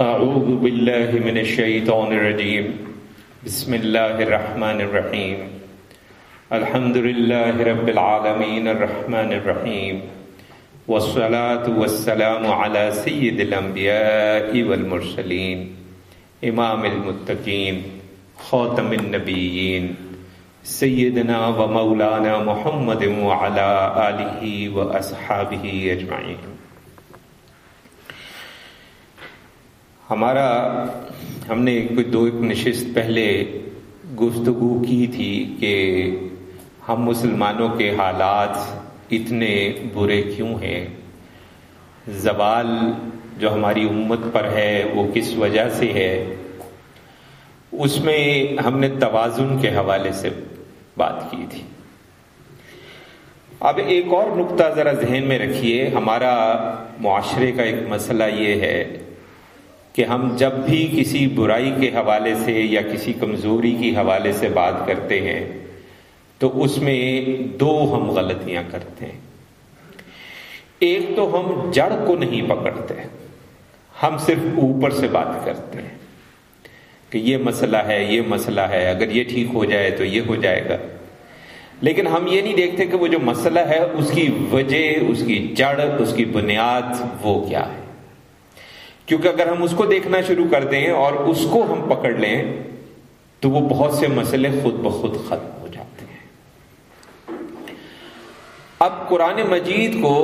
أعوذ بالله من الشيطان الرجيم. بسم الله الرحمن الرحيم. الحمد لله رب العالمين الرحمن الرحيم. والصلاة والسلام على سيد الأنبياء والمرسلين. إمام المتقين. خاتم النبيين. سيدنا ومولانا محمد وعلى آله وأصحابه أجمعين. ہمارا ہم نے کوئی دو ایک نشست پہلے گفتگو کی تھی کہ ہم مسلمانوں کے حالات اتنے برے کیوں ہیں؟ زوال جو ہماری امت پر ہے، وہ کس وجہ سے ہے؟ اس میں ہم نے توازن کے حوالے سے بات کی تھی۔ اب ایک اور نقطہ ذرا ذہن میں رکھیے، ہمارا معاشرے کا ایک مسئلہ یہ ہے کہ ہم جب بھی کسی برائی کے حوالے سے یا کسی کمزوری کی حوالے سے بات کرتے ہیں، تو اس میں دو ہم غلطیاں کرتے ہیں۔ ایک تو ہم جڑ کو نہیں پکڑتے، ہم صرف اوپر سے بات کرتے ہیں کہ یہ مسئلہ ہے، یہ مسئلہ ہے، اگر یہ ٹھیک ہو جائے تو یہ ہو جائے گا۔ لیکن ہم یہ نہیں دیکھتے کہ وہ جو مسئلہ ہے، اس کی وجہ، اس کی جڑ، اس کی بنیاد، وہ کیا ہے۔ کیونکہ اگر ہم اس کو دیکھنا شروع کر دیں اور اس کو ہم پکڑ لیں، تو وہ بہت سے مسئلے خود بخود ختم ہو جاتے ہیں۔ اب قرآن مجید کو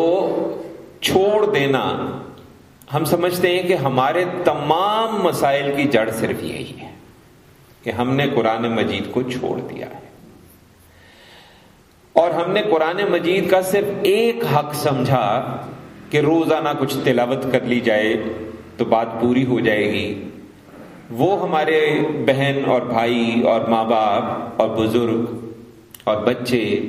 چھوڑ دینا، ہم سمجھتے ہیں کہ ہمارے تمام مسائل کی جڑ صرف یہی ہے کہ ہم نے قرآن مجید کو چھوڑ دیا ہے۔ اور ہم نے قرآن مجید کا صرف ایک حق سمجھا کہ روزانہ کچھ تلاوت کر لی جائے تو بات پوری ہو جائے گی۔ وہ ہمارے بہن اور بھائی اور ماں باپ اور بزرگ اور بچے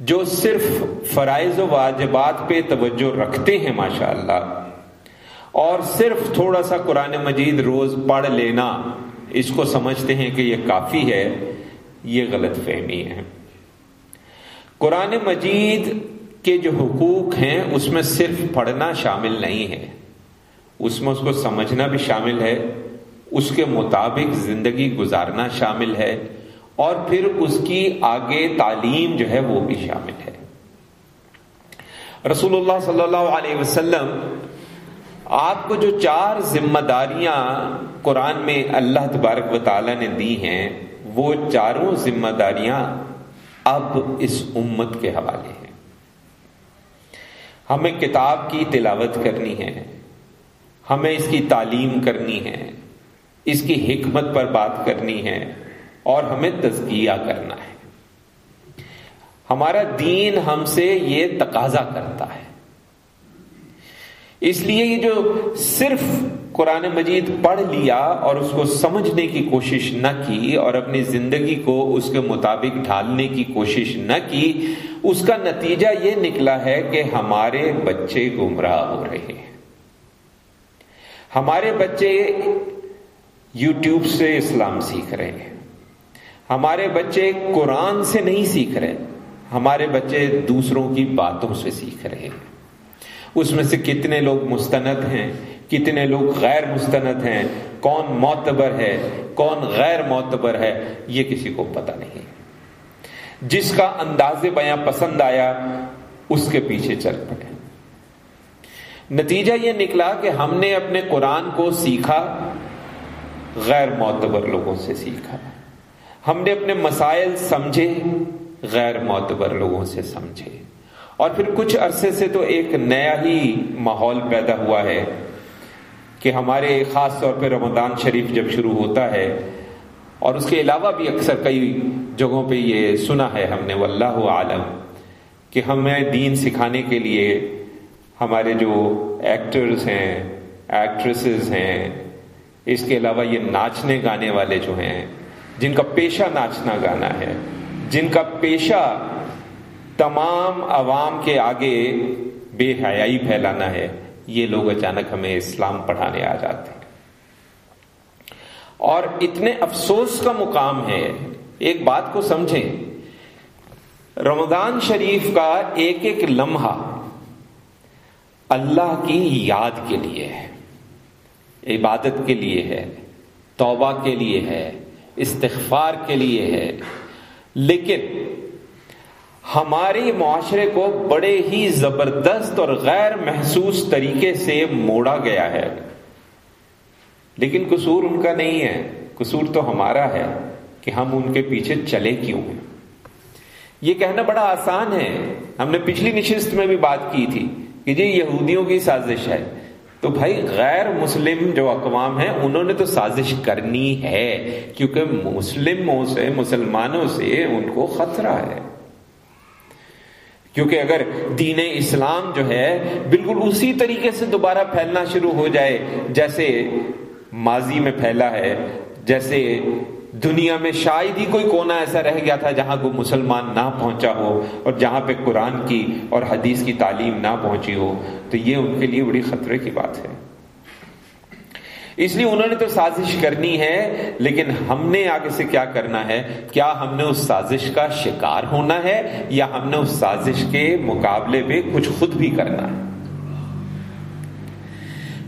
جو صرف فرائض و واجبات پہ توجہ رکھتے ہیں ماشاء اللہ اور صرف تھوڑا سا قرآن مجید روز پڑھ لینا، اس کو سمجھتے ہیں کہ یہ کافی ہے، یہ غلط فہمی ہے۔ قرآن مجید کے جو حقوق ہیں، اس میں صرف پڑھنا شامل نہیں ہے۔ اس میں اس کو سمجھنا بھی شامل ہے، اس کے مطابق زندگی گزارنا شامل ہے، اور پھر اس کی آگے تعلیم جو ہے وہ بھی شامل ہے۔ رسول اللہ صلی اللہ علیہ وسلم، آپ کو جو چار ذمہ داریاں قرآن میں اللہ تبارک و تعالی نے دی ہیں، وہ چاروں ذمہ داریاں اب اس امت کے حوالے ہیں۔ ہمیں کتاب کی تلاوت کرنی ہے۔ ہمیں اس کی تعلیم کرنی ہے، اس کی حکمت پر بات کرنی ہے اور ہمیں تزکیہ کرنا ہے۔ ہمارا دین ہم سے یہ تقاضا کرتا ہے۔ اس لیے یہ جو صرف قرآن مجید پڑھ لیا اور اس کو سمجھنے کی کوشش نہ کی اور اپنی زندگی کو اس کے مطابق ڈھالنے کی کوشش نہ کی، اس کا نتیجہ یہ نکلا ہے کہ ہمارے بچے گمراہ ہو رہے ہیں۔ ہمارے بچے یوٹیوب سے اسلام سیکھ رہے ہیں۔ ہمارے بچے قرآن سے نہیں سیکھ رہے۔ ہمارے بچے دوسروں کی باتوں سے سیکھ رہے ہیں۔ اس میں سے کتنے لوگ مستند ہیں، کتنے لوگ غیر مستند ہیں۔ کون معتبر ہے، کون غیر معتبر ہے، یہ کسی کو پتہ نہیں۔ جس کا انداز بیاں پسند آیا، اس کے پیچھے چل پڑے۔ نتیجہ یہ نکلا کہ ہم نے اپنے قرآن کو سیکھا، غیر معتبر لوگوں سے سیکھا۔ ہم نے اپنے مسائل سمجھے، غیر معتبر لوگوں سے سمجھے۔ اور پھر کچھ عرصے سے تو ایک نیا ہی ماحول پیدا ہوا ہے کہ ہمارے خاص طور پہ رمضان شریف جب شروع ہوتا ہے، اور اس کے علاوہ بھی اکثر کئی جگہوں پہ یہ سنا ہے ہم نے، واللہ عالم کہ ہمیں دین سکھانے کے لیے ہمارے جو ایکٹرز ہیں ایکٹریسز ہیں، اس کے علاوہ یہ ناچنے گانے والے جو ہیں، جن کا پیشہ ناچنا گانا ہے، جن کا پیشہ تمام عوام کے آگے بے حیائی پھیلانا ہے، یہ لوگ اچانک ہمیں اسلام پڑھانے آ جاتے ہیں۔ اور اتنے افسوس کا مقام ہے، ایک بات کو سمجھیں، رمضان شریف کا ایک ایک لمحہ اللہ کی یاد کے لیے ہے، عبادت کے لیے ہے، توبہ کے لیے ہے، استغفار کے لیے ہے۔ لیکن ہمارے معاشرے کو بڑے ہی زبردست اور غیر محسوس طریقے سے موڑا گیا ہے۔ لیکن قصور ان کا نہیں ہے، قصور تو ہمارا ہے کہ ہم ان کے پیچھے چلے کیوں ہیں۔ یہ کہنا بڑا آسان ہے۔ ہم نے پچھلی نشست میں بھی بات کی تھی۔ کہ جی یہودیوں کی سازش ہے۔ تو بھائی غیر مسلم جو اقوام ہیں، انہوں نے تو سازش کرنی ہے، کیونکہ مسلموں سے، مسلمانوں سے ان کو خطرہ ہے۔ کیونکہ اگر دین اسلام جو ہے، بالکل اسی طریقے سے دوبارہ پھیلنا شروع ہو جائے، جیسے ماضی میں پھیلا ہے، جیسے دنیا میں شاید ہی کوئی کونا ایسا رہ گیا تھا جہاں کوئی مسلمان نہ پہنچا ہو اور جہاں پہ قرآن کی اور حدیث کی تعلیم نہ پہنچی ہو، تو یہ ان کے لیے بڑی خطرے کی بات ہے۔ اس لیے انہوں نے تو سازش کرنی ہے، لیکن ہم نے آگے سے کیا کرنا ہے؟ کیا ہم نے اس سازش کا شکار ہونا ہے یا ہم نے اس سازش کے مقابلے میں کچھ خود بھی کرنا ہے؟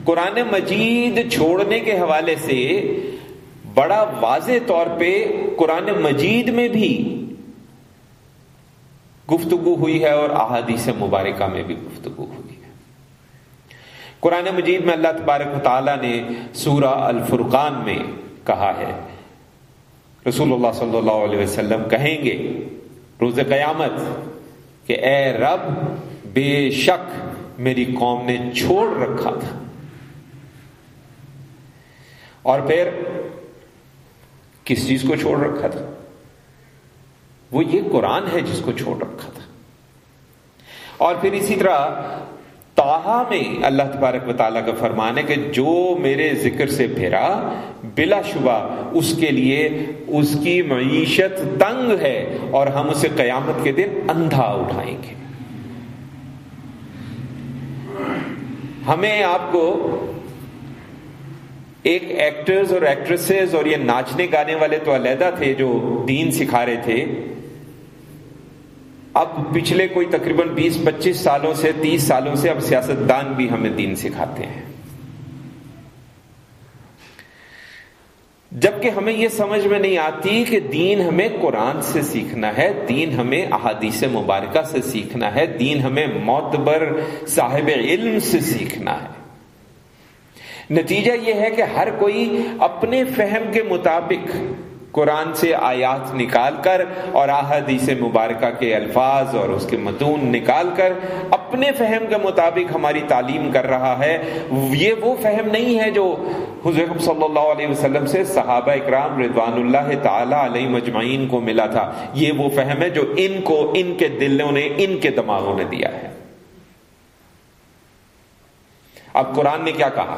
قرآن مجید چھوڑنے کے حوالے سے بڑا واضح طور پہ قرآن مجید میں بھی گفتگو ہوئی ہے اور احادیث مبارکہ میں بھی گفتگو ہوئی ہے۔ قرآن مجید میں اللہ تبارک تعالیٰ نے سورہ الفرقان میں کہا ہے، رسول اللہ صلی اللہ علیہ وسلم کہیں گے، روز قیامت کہ اے رب، بے شک میری قوم نے چھوڑ رکھا تھا۔ اور پھر کس چیز کو چھوڑ رکھا تھا؟ وہ یہ قرآن ہے جس کو چھوڑ رکھا تھا۔ اور پھر اسی طرح تاہا میں اللہ تبارک و تعالیٰ کا فرمان ہے کہ جو میرے ذکر سے پھرا بلا شبہ اس کے لیے اس کی معیشت تنگ ہے اور ہم اسے قیامت کے دن اندھا اٹھائیں گے۔ ہمیں آپ کو ایک ایکٹرز اور ایکٹریسز اور یہ ناچنے گانے والے تو علیحدہ تھے جو دین سکھا رہے تھے۔ اب پچھلے کوئی تقریباً بیس پچیس سالوں سے تیس سالوں سے اب سیاست دان بھی ہمیں دین سکھاتے ہیں۔ جبکہ ہمیں یہ سمجھ میں نہیں آتی کہ دین ہمیں قرآن سے سیکھنا ہے، دین ہمیں احادیث مبارکہ سے سیکھنا ہے، دین ہمیں معتبر صاحب علم سے سیکھنا ہے۔ نتیجہ یہ ہے کہ ہر کوئی اپنے فہم کے مطابق قرآن سے آیات نکال کر اور احادیث مبارکہ کے الفاظ اور اس کے متون نکال کر اپنے فہم کے مطابق ہماری تعلیم کر رہا ہے۔ یہ وہ فہم نہیں ہے جو حضور صلی اللہ علیہ وسلم سے صحابہ اکرام رضوان اللہ تعالی علیہ مجمعین کو ملا تھا۔ یہ وہ فہم ہے جو ان کو، ان کے دلوں نے، ان کے دماغوں نے دیا ہے۔ اب قرآن نے کیا کہا؟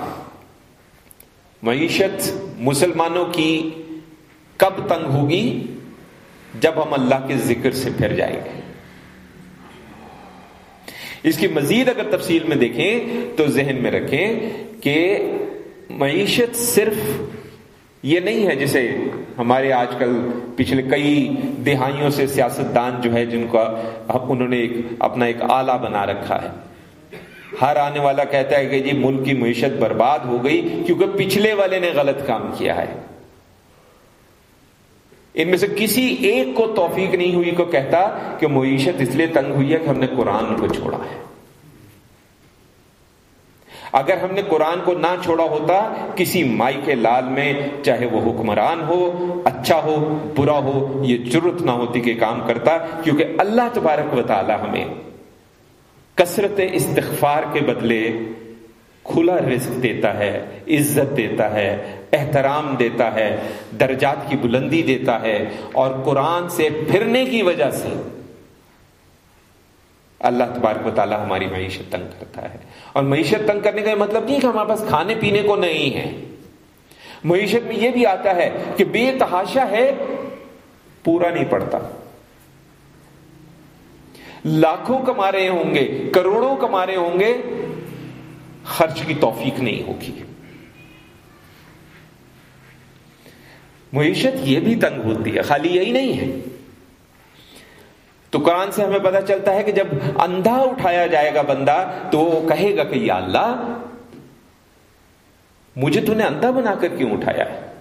معیشت مسلمانوں کی کب تنگ ہوگی جب ہم اللہ کے ذکر سے پھر جائیں گے؟ اس کی مزید اگر تفصیل میں دیکھیں تو ذہن میں رکھیں کہ معیشت صرف یہ نہیں ہے جسے ہمارے آج کل پچھلے کئی دہائیوں سے سیاست دان جو ہے جن کا انہوں نے ایک اپنا ایک آلہ بنا رکھا ہے۔ ہر آنے والا کہتا ہے کہ جی ملک کی معیشت برباد ہو گئی کیونکہ پچھلے والے نے غلط کام کیا ہے۔ ان میں سے کسی ایک کو توفیق نہیں ہوئی کو کہتا کہ معیشت اس لیے تنگ ہوئی ہے کہ ہم نے قرآن کو چھوڑا ہے۔ اگر ہم نے قرآن کو نہ چھوڑا ہوتا، کسی مائی کے لال میں چاہے وہ حکمران ہو اچھا ہو، برا ہو، یہ ضرورت نہ ہوتی کہ کام کرتا، کیونکہ اللہ تبارک و تعالی ہمیں کثرت استغفار کے بدلے کھلا رزق دیتا ہے، عزت دیتا ہے، احترام دیتا ہے، درجات کی بلندی دیتا ہے اور قرآن سے پھرنے کی وجہ سے اللہ تبارک و تعالیٰ ہماری معیشت تنگ کرتا ہے۔ اور معیشت تنگ کرنے کا مطلب نہیں کہ ہمارے پاس کھانے پینے کو نہیں ہے۔ معیشت میں یہ بھی آتا ہے کہ بے تحاشا ہے، پورا نہیں پڑتا۔ لاکھوں کما رہے ہوں گے، کروڑوں کما رہے ہوں گے، خرچ کی توفیق نہیں ہوگی۔ معیشت یہ بھی تنگ ہوتی ہے، خالی یہی نہیں ہے۔ تو قرآن سے ہمیں پتا چلتا ہے کہ جب اندھا اٹھایا جائے گا بندہ، تو وہ کہے گا کہ یا اللہ، مجھے تو نے اندھا بنا کر کیوں اٹھایا؟ ہے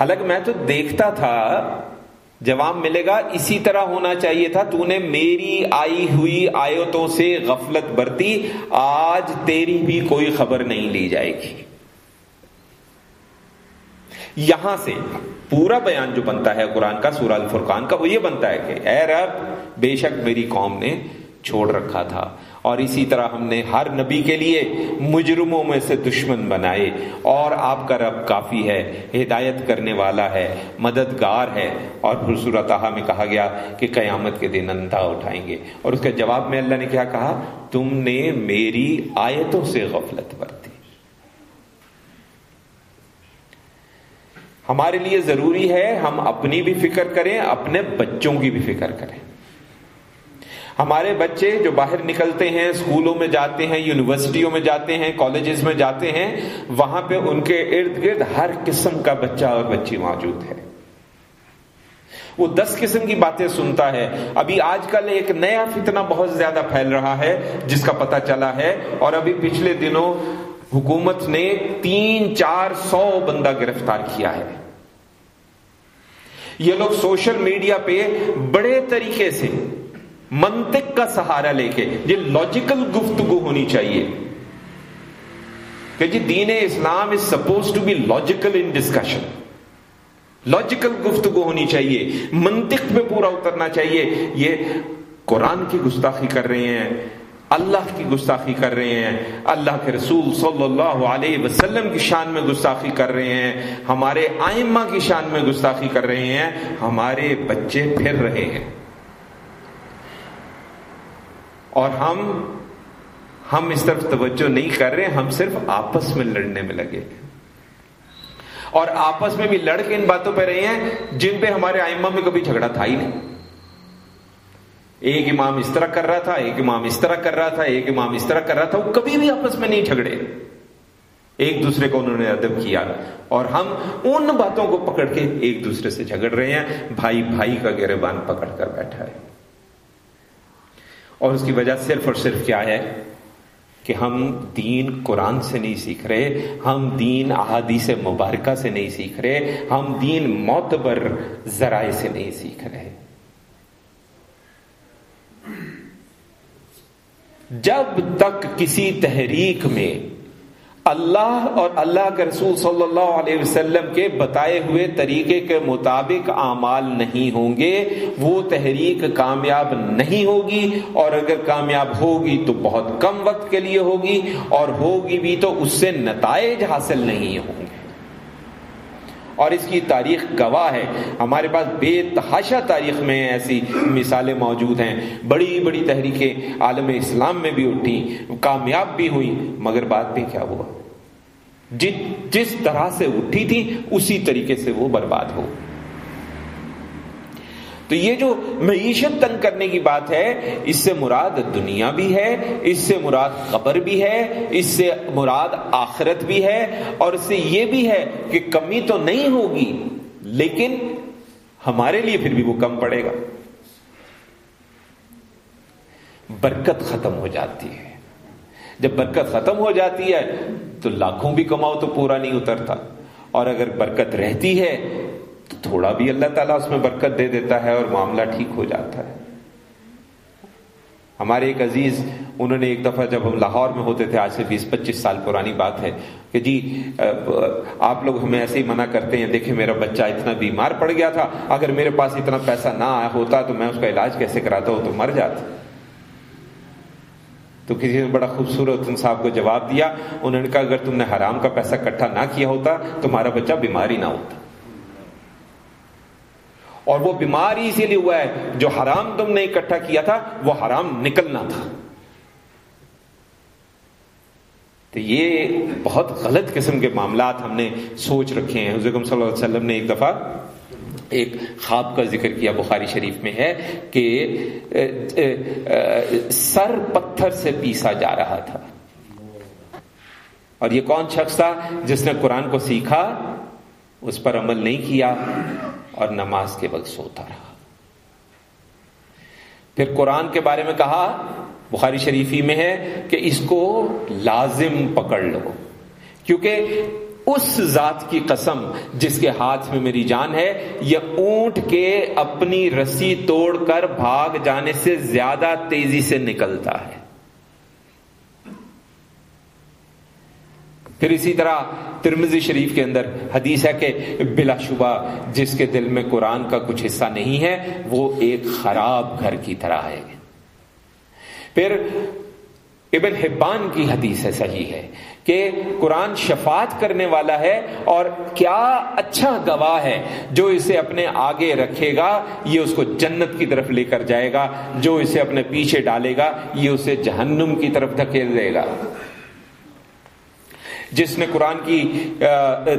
حالانکہ میں تو دیکھتا تھا جواب ملے گا، اسی طرح ہونا چاہیے تھا، تو نے میری آئی ہوئی آیتوں سے غفلت برتی، آج تیری بھی کوئی خبر نہیں لی جائے گی۔ یہاں سے پورا بیان جو بنتا ہے قرآن کا، سورہ الفرقان کا، وہ یہ بنتا ہے کہ، اے رب، بے شک میری قوم نے چھوڑ رکھا تھا۔ اور اسی طرح ہم نے ہر نبی کے لیے مجرموں میں سے دشمن بنائے اور آپ کا رب کافی ہے، ہدایت کرنے والا ہے، مددگار ہے۔ اور پھر صورت میں کہا گیا کہ قیامت کے دن اندھا اٹھائیں گے۔ اور اس کے جواب میں اللہ نے کیا کہا؟ تم نے میری آیتوں سے غفلت برتی۔ ہمارے لیے ضروری ہے ہم اپنی بھی فکر کریں، اپنے بچوں کی بھی فکر کریں۔ ہمارے بچے جو باہر نکلتے ہیں اسکولوں میں جاتے ہیں، یونیورسٹیوں میں جاتے ہیں، کالجز میں جاتے ہیں، وہاں پہ ان کے ارد گرد ہر قسم کا بچہ اور بچی موجود ہے۔ وہ دس قسم کی باتیں سنتا ہے۔ ابھی آج کل ایک نیا فتنہ بہت زیادہ پھیل رہا ہے، جس کا پتہ چلا ہے۔ اور ابھی پچھلے دنوں حکومت نے تین چار سو بندہ گرفتار کیا ہے۔ یہ لوگ سوشل میڈیا پہ بڑے طریقے سے منطق کا سہارا لے کے یہ لاجیکل گفتگو ہونی چاہیے۔ کہ جی دین اسلام is supposed to be logical in discussion logical گفتگو ہونی چاہیے۔ منطق پہ پورا اترنا چاہیے۔ یہ قرآن کی گستاخی کر رہے ہیں۔ اللہ کی گستاخی کر رہے ہیں۔ اللہ کے رسول صلی اللہ علیہ وسلم کی شان میں گستاخی کر رہے ہیں۔ ہمارے آئمہ کی شان میں گستاخی کر رہے ہیں۔ ہمارے بچے پھر رہے ہیں۔ اور ہم ہم اس طرف توجہ نہیں کر رہے ہم صرف آپس میں لڑنے میں لگے اور آپس میں بھی لڑ کے ان باتوں پہ رہے ہیں جن پہ ہمارے آئمہ میں کبھی جھگڑا تھا ہی نہیں۔ ایک امام اس طرح کر رہا تھا، ایک امام اس طرح کر رہا تھا، ایک امام اس طرح کر رہا تھا، وہ کبھی بھی آپس میں نہیں جھگڑے۔ ایک دوسرے کو انہوں نے ادب کیا۔ اور ہم ان باتوں کو پکڑ کے ایک دوسرے سے جھگڑ رہے ہیں۔ بھائی بھائی کا گربان پکڑ کر بیٹھا ہے۔ اور اس کی وجہ صرف اور صرف کیا ہے کہ ہم دین قرآن سے نہیں سیکھ رہے، ہم دین احادیث مبارکہ سے نہیں سیکھ رہے، ہم دین معتبر ذرائع سے نہیں سیکھ رہے۔ جب تک کسی تحریک میں اللہ اور اللہ کے رسول صلی اللہ علیہ وسلم کے بتائے ہوئے طریقے کے مطابق اعمال نہیں ہوں گے، وہ تحریک کامیاب نہیں ہوگی، اور اگر کامیاب ہوگی تو بہت کم وقت کے لیے ہوگی، اور ہوگی بھی تو اس سے نتائج حاصل نہیں ہوں گے۔ اور اس کی تاریخ گواہ ہے۔ ہمارے پاس بے تحاشا تاریخ میں ایسی مثالیں موجود ہیں۔ بڑی بڑی تحریکیں عالم اسلام میں بھی اٹھی کامیاب بھی ہوئی مگر بعد میں کیا ہوا؟ جس طرح سے اٹھی تھی اسی طریقے سے وہ برباد ہو۔ تو یہ جو معیشت تنگ کرنے کی بات ہے، اس سے مراد دنیا بھی ہے، اس سے مراد قبر بھی ہے، اس سے مراد آخرت بھی ہے، اور اس سے یہ بھی ہے کہ کمی تو نہیں ہوگی، لیکن ہمارے لیے پھر بھی وہ کم پڑے گا۔ برکت ختم ہو جاتی ہے۔ جب برکت ختم ہو جاتی ہے تو لاکھوں بھی کماؤ تو پورا نہیں اترتا۔ اور اگر برکت رہتی ہے تھوڑا بھی اللہ تعالیٰ اس میں برکت دے دیتا ہے اور معاملہ ٹھیک ہو جاتا ہے۔ ہمارے ایک عزیز، انہوں نے ایک دفعہ جب ہم لاہور میں ہوتے تھے، آج سے بیس، پچیس سال پرانی بات ہے کہ جی آپ لوگ ہمیں ایسے ہی منع کرتے ہیں، دیکھیں میرا بچہ اتنا بیمار پڑ گیا تھا، اگر میرے پاس اتنا پیسہ نہ آیا ہوتا تو میں اس کا علاج کیسے کراتا ہوں؟ تو مر جاتا۔ تو کسی نے بڑا خوبصورت ان صاحب کو جواب دیا، انہوں نے کہا، اگر تم نے حرام کا پیسہ کٹھا نہ کیا ہوتا، تمہارا بچہ بیمار ہی نہ ہوتا۔ اور وہ بیماری اسی لیے ہوا ہے، جو حرام تم نے اکٹھا کیا تھا، وہ حرام نکلنا تھا۔ تو یہ بہت غلط قسم کے معاملات ہم نے سوچ رکھے ہیں۔ حضرت صلی اللہ علیہ وسلم نے ایک دفعہ ایک خواب کا ذکر کیا بخاری شریف میں ہے کہ سر پتھر سے پیسا جا رہا تھا۔ اور یہ کون شخص تھا جس نے قرآن کو سیکھا؟ اس پر عمل نہیں کیا۔ اور نماز کے وقت سوتا رہا۔ پھر قرآن کے بارے میں کہا، بخاری شریفی میں ہے کہ اس کو لازم پکڑ لو، کیونکہ اس ذات کی قسم جس کے ہاتھ میں میری جان ہے، یہ اونٹ کے اپنی رسی توڑ کر بھاگ جانے سے زیادہ تیزی سے نکلتا ہے۔ پھر اسی طرح ترمزی شریف کے اندر حدیث ہے کہ بلا شبہ جس کے دل میں قرآن کا کچھ حصہ نہیں ہے، وہ ایک خراب گھر کی طرح ہے۔ پھر ابن حبان کی حدیث ہے صحیح ہے کہ قرآن شفاعت کرنے والا ہے اور کیا اچھا گواہ ہے، جو اسے اپنے آگے رکھے گا، یہ اس کو جنت کی طرف لے کر جائے گا، جو اسے اپنے پیچھے ڈالے گا، یہ اسے جہنم کی طرف دھکیل دے گا۔ جس نے قرآن کی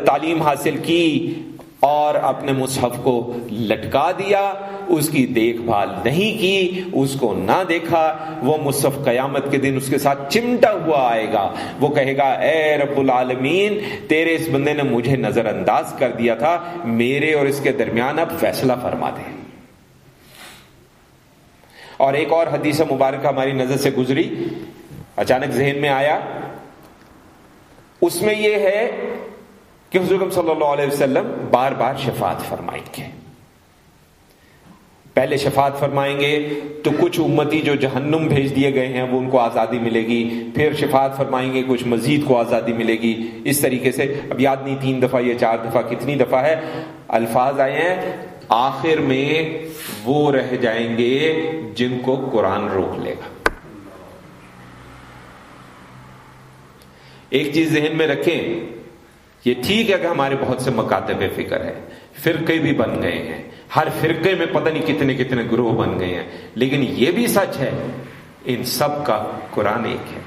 تعلیم حاصل کی اور اپنے مصحف کو لٹکا دیا، اس کی دیکھ بھال نہیں کی، اس کو نہ دیکھا، وہ مصحف قیامت کے دن اس کے ساتھ چمٹا ہوا آئے گا۔ وہ کہے گا، اے رب العالمین، تیرے اس بندے نے مجھے نظر انداز کر دیا تھا، میرے اور اس کے درمیان اب فیصلہ فرما دے۔ اور ایک اور حدیث مبارکہ ہماری نظر سے گزری۔ اچانک ذہن میں آیا اس میں یہ ہے کہ حضور صلی اللہ علیہ وسلم بار بار شفاعت فرمائیں گے۔ پہلے شفاعت فرمائیں گے تو کچھ امتی جو جہنم بھیج دیے گئے ہیں وہ ان کو آزادی ملے گی، پھر شفاعت فرمائیں گے، کچھ مزید کو آزادی ملے گی۔ اس طریقے سے اب یاد نہیں تین دفعہ یہ چار دفعہ کتنی دفعہ ہے، الفاظ آئے ہیں۔ آخر میں وہ رہ جائیں گے جن کو قرآن روک لے گا۔ ایک چیز ذہن میں رکھیں، یہ ٹھیک ہے کہ ہمارے بہت سے مکاتب فکر ہے فرقے بھی بن گئے ہیں۔ ہر فرقے میں پتہ نہیں کتنے کتنے گروہ بن گئے ہیں، لیکن یہ بھی سچ ہے، ان سب کا قرآن ایک ہے۔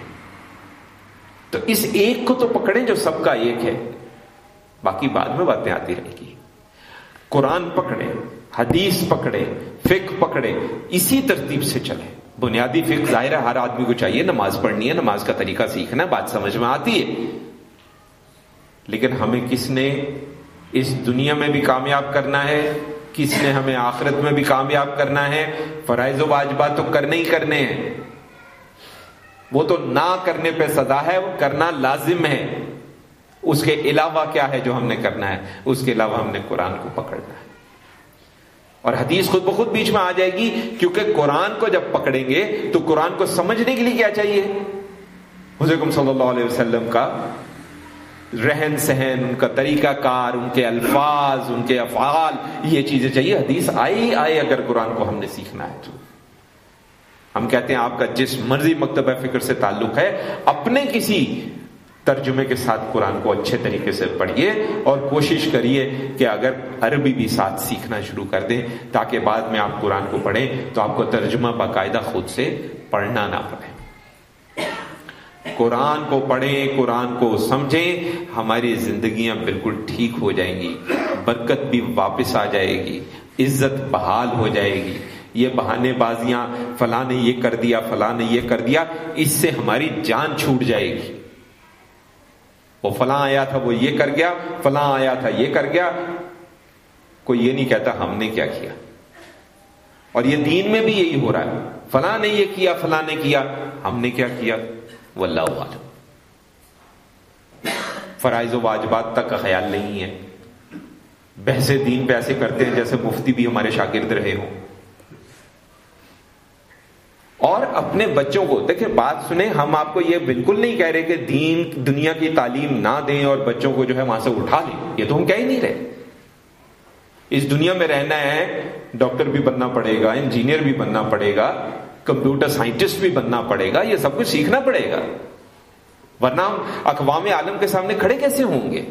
تو اس ایک کو تو پکڑیں جو سب کا ایک ہے۔ باقی بعد میں باتیں آتی رہے گی۔ قرآن پکڑے حدیث پکڑے فک پکڑے اسی ترتیب سے چلے بنیادی فکر ظاہر ہے، ہر آدمی کو چاہیے نماز پڑھنی ہے، نماز کا طریقہ سیکھنا ہے، بات سمجھ میں آتی ہے۔ لیکن ہمیں کس نے اس دنیا میں بھی کامیاب کرنا ہے؟ کس نے ہمیں آخرت میں بھی کامیاب کرنا ہے؟ فرائض و واجبات تو کرنے ہی کرنے ہیں۔ وہ تو نہ کرنے پہ سزا ہے، وہ کرنا لازم ہے۔ اس کے علاوہ کیا ہے جو ہم نے کرنا ہے؟ اس کے علاوہ ہم نے قرآن کو پکڑنا ہے۔ اور حدیث خود بخود بیچ میں آ جائے گی، کیونکہ قرآن کو جب پکڑیں گے تو قرآن کو سمجھنے کے لیے کیا چاہیے؟ حضرت صلی اللہ علیہ وسلم کا رہن سہن، ان کا طریقہ کار، ان کے الفاظ، ان کے افعال، یہ چیزیں چاہیے۔ حدیث آئی، آئے اگر قرآن کو ہم نے سیکھنا ہے تو۔ ہم کہتے ہیں آپ کا جس مرضی مکتبہ فکر سے تعلق ہے، اپنے کسی ترجمے کے ساتھ قرآن کو اچھے طریقے سے پڑھیے اور کوشش کریے کہ اگر عربی بھی ساتھ سیکھنا شروع کر دیں تاکہ بعد میں آپ قرآن کو پڑھیں تو آپ کو ترجمہ باقاعدہ خود سے پڑھنا نہ پڑے۔ قرآن کو پڑھیں، قرآن کو سمجھیں، ہماری زندگیاں بالکل ٹھیک ہو جائیں گی، برکت بھی واپس آ جائے گی، عزت بحال ہو جائے گی۔ یہ بہانے بازیاں، فلاں نے یہ کر دیا، فلاں نے یہ کر دیا، اس سے ہماری جان چھوٹ جائے گی۔ وہ فلاں آیا تھا، وہ یہ کر گیا، فلاں آیا تھا، یہ کر گیا۔ کوئی یہ نہیں کہتا ہم نے کیا کیا۔ اور یہ دین میں بھی یہی ہو رہا ہے۔ فلاں نے یہ کیا، فلاں نے کیا، ہم نے کیا کیا؟ وہ اللہ عالم فرائض و واجبات تک کا خیال نہیں ہے۔ بحث دین پہ ایسے کرتے ہیں جیسے مفتی بھی ہمارے شاگرد رہے ہوں۔ اور اپنے بچوں کو، دیکھیں، بات سنیں، ہم آپ کو یہ بالکل نہیں کہہ رہے کہ دین، دنیا کی تعلیم نہ دیں اور بچوں کو جو ہے وہاں سے اٹھا لیں۔ یہ تو ہم کہہ ہی نہیں رہے۔ اس دنیا میں رہنا ہے، ڈاکٹر بھی بننا پڑے گا، انجینئر بھی بننا پڑے گا، کمپیوٹر سائنٹسٹ بھی بننا پڑے گا، یہ سب کچھ سیکھنا پڑے گا۔ ورنہ ہم اقوام عالم کے سامنے کھڑے کیسے ہوں گے؟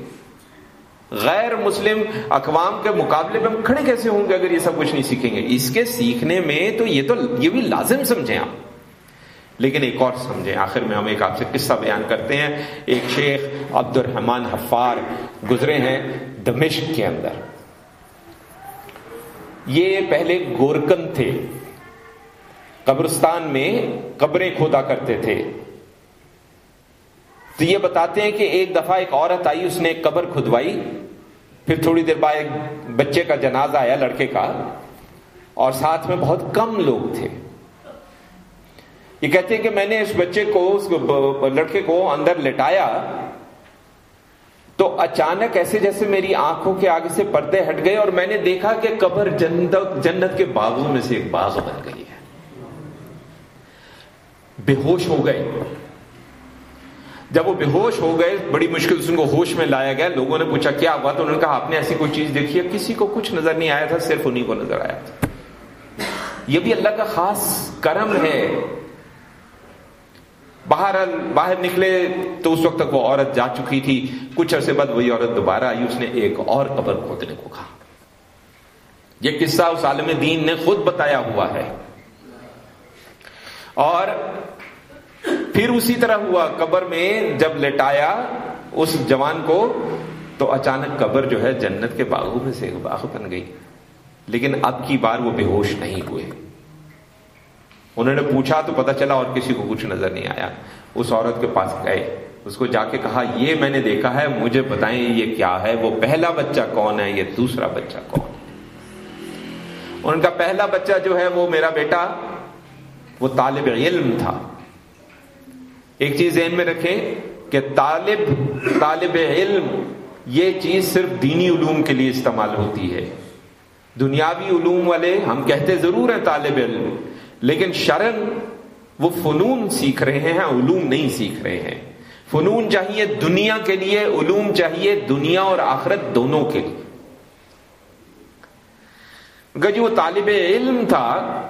غیر مسلم اقوام کے مقابلے میں ہم کھڑے کیسے ہوں گے اگر یہ سب کچھ نہیں سیکھیں گے؟ اس کے سیکھنے میں تو یہ تو یہ بھی لازم سمجھیں آپ۔ لیکن ایک اور سمجھیں۔ آخر میں ہم ایک آپ سے قصہ بیان کرتے ہیں۔ ایک شیخ عبد الرحمان حفار گزرے ہیں دمشق کے اندر۔ یہ پہلے گورکن تھے۔ قبرستان میں قبریں کھودا کرتے تھے۔ تو یہ بتاتے ہیں کہ ایک دفعہ ایک عورت آئی، اس نے ایک قبر کھدوائی، پھر تھوڑی دیر بعد ایک بچے کا جنازہ آیا، لڑکے کا، اور ساتھ میں بہت کم لوگ تھے۔ یہ کہتے ہیں کہ میں نے اس بچے کو، اس لڑکے کو اندر لٹایا تو اچانک ایسے جیسے میری آنکھوں کے آگے سے پردے ہٹ گئے اور میں نے دیکھا کہ قبر جنت جنت کے باغوں میں سے ایک باغ بن گئی ہے۔ بے ہوش ہو گئے۔ جب وہ بے ہوش ہو گئے، بڑی مشکل سے ان کو ہوش میں لایا گیا، لوگوں نے پوچھا، کیا ہوا؟ تو انہوں نے کہا، آپ نے ایسی کوئی چیز دیکھی ہے؟ کسی کو کچھ نظر نہیں آیا تھا، صرف انہیں کو نظر آیا تھا. یہ بھی اللہ کا خاص کرم ہے۔ باہر باہر نکلے تو اس وقت تک وہ عورت جا چکی تھی۔ کچھ عرصے بعد وہی عورت دوبارہ آئی، اس نے ایک اور قبر کھودنے کو کہا۔ یہ قصہ اس عالم دین نے خود بتایا ہوا ہے۔ اور پھر اسی طرح ہوا، قبر میں جب لٹایا اس جوان کو، تو اچانک قبر جو ہے جنت کے باغوں میں سے ایک باغ بن گئی۔ لیکن اب کی بار وہ بے ہوش نہیں ہوئے۔ انہوں نے پوچھا تو پتا چلا اور کسی کو کچھ نظر نہیں آیا۔ اس عورت کے پاس گئے۔ اس کو جا کے کہا، یہ میں نے دیکھا ہے، مجھے بتائیں یہ کیا ہے؟ وہ پہلا بچہ کون ہے؟ یہ دوسرا بچہ کون ان کا پہلا بچہ جو ہے وہ میرا بیٹا، وہ طالب علم تھا۔ ایک چیز ذہن میں رکھیں کہ طالب طالب علم یہ چیز صرف دینی علوم کے لیے استعمال ہوتی ہے۔ دنیاوی علوم والے ہم کہتے ضرور ہیں طالب علم، لیکن شرن وہ فنون سیکھ رہے ہیں، علوم نہیں سیکھ رہے ہیں۔ فنون چاہیے دنیا کے لیے، علوم چاہیے دنیا اور آخرت دونوں کے لیے۔ اگر جو طالب علم تھا،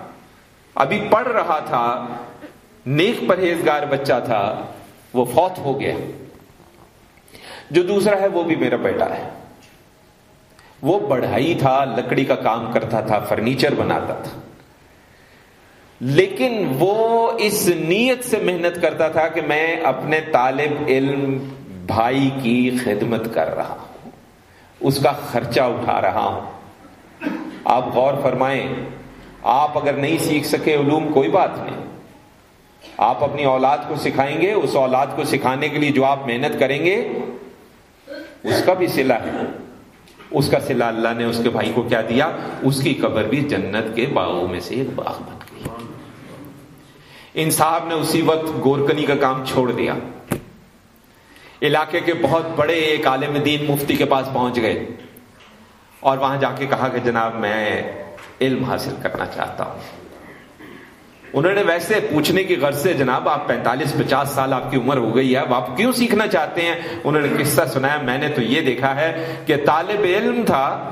ابھی پڑھ رہا تھا نیک پرہیزگار بچہ تھا، وہ فوت ہو گیا۔ جو دوسرا ہے، وہ بھی میرا بیٹا ہے۔ وہ بڑھائی تھا، لکڑی کا کام کرتا تھا، فرنیچر بناتا تھا۔ لیکن وہ اس نیت سے محنت کرتا تھا کہ میں اپنے طالب علم بھائی کی خدمت کر رہا ہوں۔ اس کا خرچہ اٹھا رہا ہوں۔ آپ غور فرمائیں، آپ اگر نہیں سیکھ سکے، علوم کوئی بات نہیں۔ آپ اپنی اولاد کو سکھائیں گے، اس اولاد کو سکھانے کے لیے جو آپ محنت کریں گے، اس کا بھی سلا ہے۔ اس کا سلا اللہ نے اس کے بھائی کو کیا دیا؟ اس کی قبر بھی جنت کے باغوں میں سے ایک باغ بن گئی۔ ان صاحب نے اسی وقت گورکنی کا کام چھوڑ دیا۔ علاقے کے بہت بڑے ایک عالم دین مفتی کے پاس پہنچ گئے۔ اور وہاں جا کے کہا کہ جناب، میں علم حاصل کرنا چاہتا ہوں۔ انہوں نے ویسے پوچھنے کی غرض سے جناب آپ پینتالیس پچاس سال آپ کی عمر ہو گئی ہے، اب آپ کیوں سیکھنا چاہتے ہیں؟ انہوں نے قصہ سنایا، میں نے تو یہ دیکھا ہے کہ طالب علم تھا،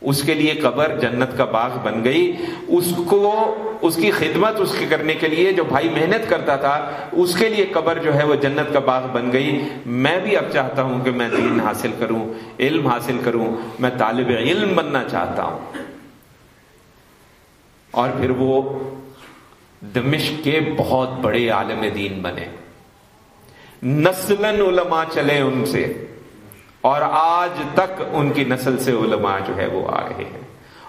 اس کے لیے قبر جنت کا باغ بن گئی۔ اس کو، اس کی خدمت اس کے کرنے کے لیے، جو بھائی محنت کرتا تھا، اس کے لیے قبر جو ہے وہ جنت کا باغ بن گئی۔ میں بھی اب چاہتا ہوں کہ میں دین حاصل کروں، علم حاصل کروں، میں طالب علم بننا چاہتا ہوں۔ اور پھر وہ دمشق کے بہت بڑے عالم دین بنے۔ نسلن علماء چلے ان سے اور آج تک ان کی نسل سے علماء جو ہے وہ آ رہے ہیں۔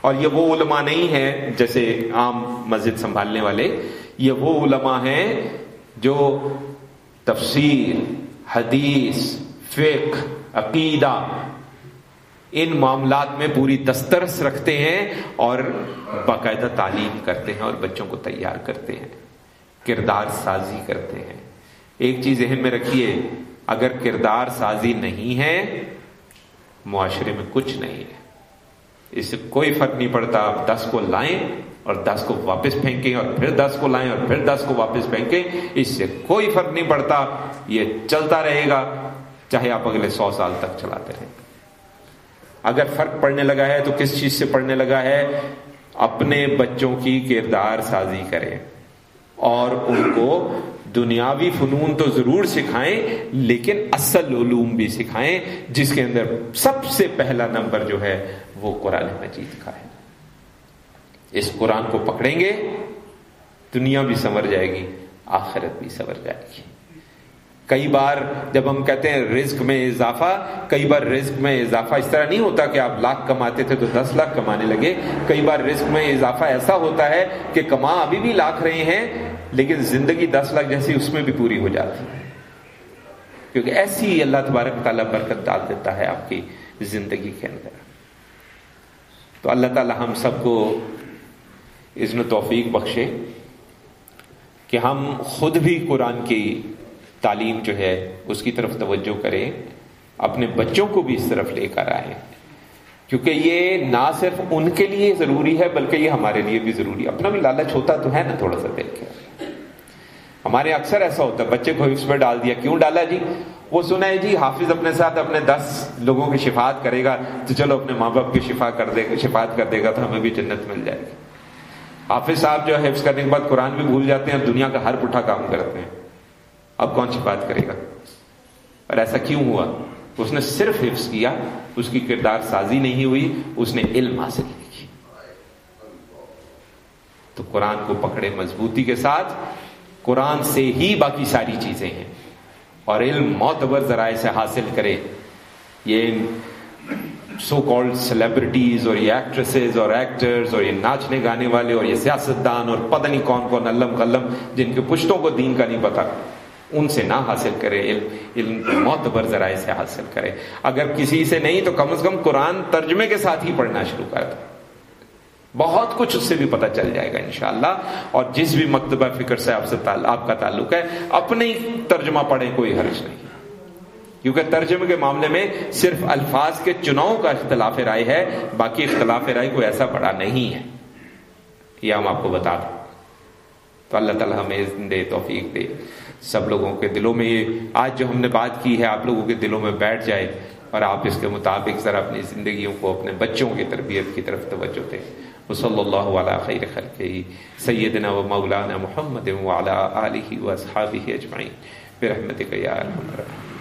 اور یہ وہ علماء نہیں ہے جیسے عام مسجد سنبھالنے والے، یہ وہ علماء ہیں جو تفسیر، حدیث، فقہ، عقیدہ ان معاملات میں پوری دسترس رکھتے ہیں اور باقاعدہ تعلیم کرتے ہیں اور بچوں کو تیار کرتے ہیں، کردار سازی کرتے ہیں۔ ایک چیز ذہن میں رکھیے، اگر کردار سازی نہیں ہے، معاشرے میں کچھ نہیں ہے۔ اس سے کوئی فرق نہیں پڑتا، آپ دس کو لائیں اور دس کو واپس پھینکیں اور پھر دس کو لائیں اور پھر دس کو واپس پھینکیں، اس سے کوئی فرق نہیں پڑتا، یہ چلتا رہے گا، چاہے آپ اگلے سو سال تک چلاتے رہیں۔ اگر فرق پڑنے لگا ہے تو کس چیز سے پڑنے لگا ہے؟ اپنے بچوں کی کردار سازی کریں اور ان کو دنیاوی فنون تو ضرور سکھائیں، لیکن اصل علوم بھی سکھائیں، جس کے اندر سب سے پہلا نمبر جو ہے وہ قرآن مجید کا ہے۔ اس قرآن کو پکڑیں گے، دنیا بھی سنور جائے گی، آخرت بھی سنور جائے گی۔ کئی بار جب ہم کہتے ہیں رزق میں اضافہ، کئی بار رزق میں اضافہ اس طرح نہیں ہوتا کہ آپ لاکھ کماتے تھے تو دس لاکھ کمانے لگے۔ کئی بار رزق میں اضافہ ایسا ہوتا ہے کہ کما ابھی بھی لاکھ رہے ہیں، لیکن زندگی دس لاکھ جیسی اس میں بھی پوری ہو جاتی کیونکہ ایسی اللہ تبارک تعالیٰ برکت ڈال دیتا ہے آپ کی زندگی کے اندر۔ تو اللہ تعالیٰ ہم سب کو عزم توفیق بخشے کہ ہم خود بھی قرآن کی تعلیم جو ہے، اس کی طرف توجہ کریں، اپنے بچوں کو بھی اس طرف لے کر آئے کیونکہ یہ نہ صرف ان کے لیے ضروری ہے، بلکہ یہ ہمارے لیے بھی ضروری ہے۔ اپنا بھی لالچ ہوتا تو ہے نا تھوڑا سا دیکھ کے۔ ہمارے اکثر ایسا ہوتا ہے، بچے کو حفظ پہ ڈال دیا، کیوں ڈالا جی؟ وہ سنا ہے جی حافظ اپنے ساتھ اپنے دس لوگوں کی شفاعت کرے گا تو چلو اپنے ماں باپ کی شفا کر دے گا شفاعت کر دے گا تو ہمیں بھی جنت مل جائے گی۔ حافظ صاحب جو حفظ کرنے کے بعد قرآن بھی بھول جاتے ہیں، دنیا کا ہر پٹھا کام کرتے ہیں۔ اب کون شفاعت کرے گا؟ اور ایسا کیوں ہوا؟ اس نے صرف حفظ کیا، اس کی کردار سازی نہیں ہوئی، اس نے علم حاصل نہیں کی تو قرآن کو پکڑے مضبوطی کے ساتھ، قرآن سے ہی باقی ساری چیزیں ہیں۔ اور علم معتبر ذرائع سے حاصل کرے۔ یہ سو کالڈ سیلیبریٹیز اور یہ ایکٹریسز اور ایکٹرز اور یہ ناچنے گانے والے اور یہ سیاستدان اور پتہ نہیں کون کون علم قلم جن کے پشتوں کو دین کا نہیں پتا۔ ان سے نہ حاصل کرے علم علم معتبر ذرائع سے حاصل کرے۔ اگر کسی سے نہیں تو کم از کم قرآن ترجمے کے ساتھ ہی پڑھنا شروع کر دو بہت کچھ اس سے بھی پتہ چل جائے گا انشاءاللہ۔ اور جس بھی مکتبہ فکر سے آپ سے آپ کا تعلق ہے اپنے ترجمہ پڑھیں کوئی حرج نہیں۔ کیونکہ ترجمے کے معاملے میں صرف الفاظ کے چناؤ کا اختلاف رائے ہے، باقی اختلاف رائے کوئی ایسا بڑا نہیں ہے۔ یہ ہم آپ کو بتا دیں۔ تو اللہ تعالیٰ ہمیں دے توفیق دے۔ سب لوگوں کے دلوں میں یہ آج جو ہم نے بات کی ہے، آپ لوگوں کے دلوں میں بیٹھ جائے اور آپ اس کے مطابق ذرا اپنی زندگیوں کو، اپنے بچوں کی تربیت کی طرف توجہ دیں۔ وصلی اللہ علیہ خیر خلقہ، سیدنا و مولانا محمد وعلا آلہ و اصحابہ اجمعین۔ برحمتک یا ارحم الراحمین۔